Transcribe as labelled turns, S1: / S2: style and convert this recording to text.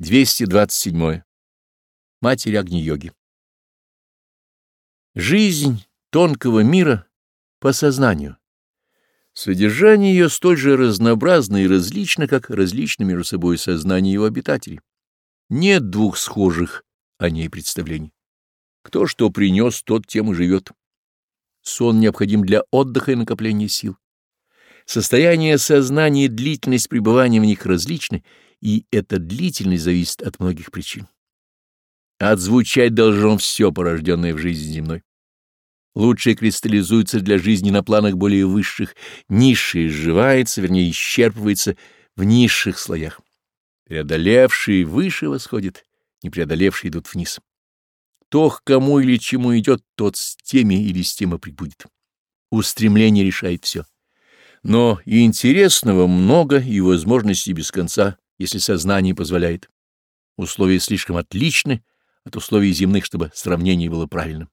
S1: 227. Матерь Агни-йоги. Жизнь тонкого мира по сознанию. Содержание ее столь же разнообразно и различно, как различны между собой сознание его обитателей. Нет двух схожих о ней представлений. Кто что принес, тот тем и живет. Сон необходим для отдыха и накопления сил. Состояние сознания и длительность пребывания в них различны — и это длительно зависит от многих причин. Отзвучать должно все, порожденное в жизни земной. Лучшее кристаллизуется для жизни на планах более высших, низшее сживается, вернее, исчерпывается в низших слоях. Преодолевшие выше восходят, не преодолевшие идут вниз. То, к кому или чему идет, тот с теми или с тем и прибудет. Устремление решает все. Но и интересного много, и возможностей без конца если сознание позволяет. Условия слишком отличны от условий земных, чтобы сравнение было правильным.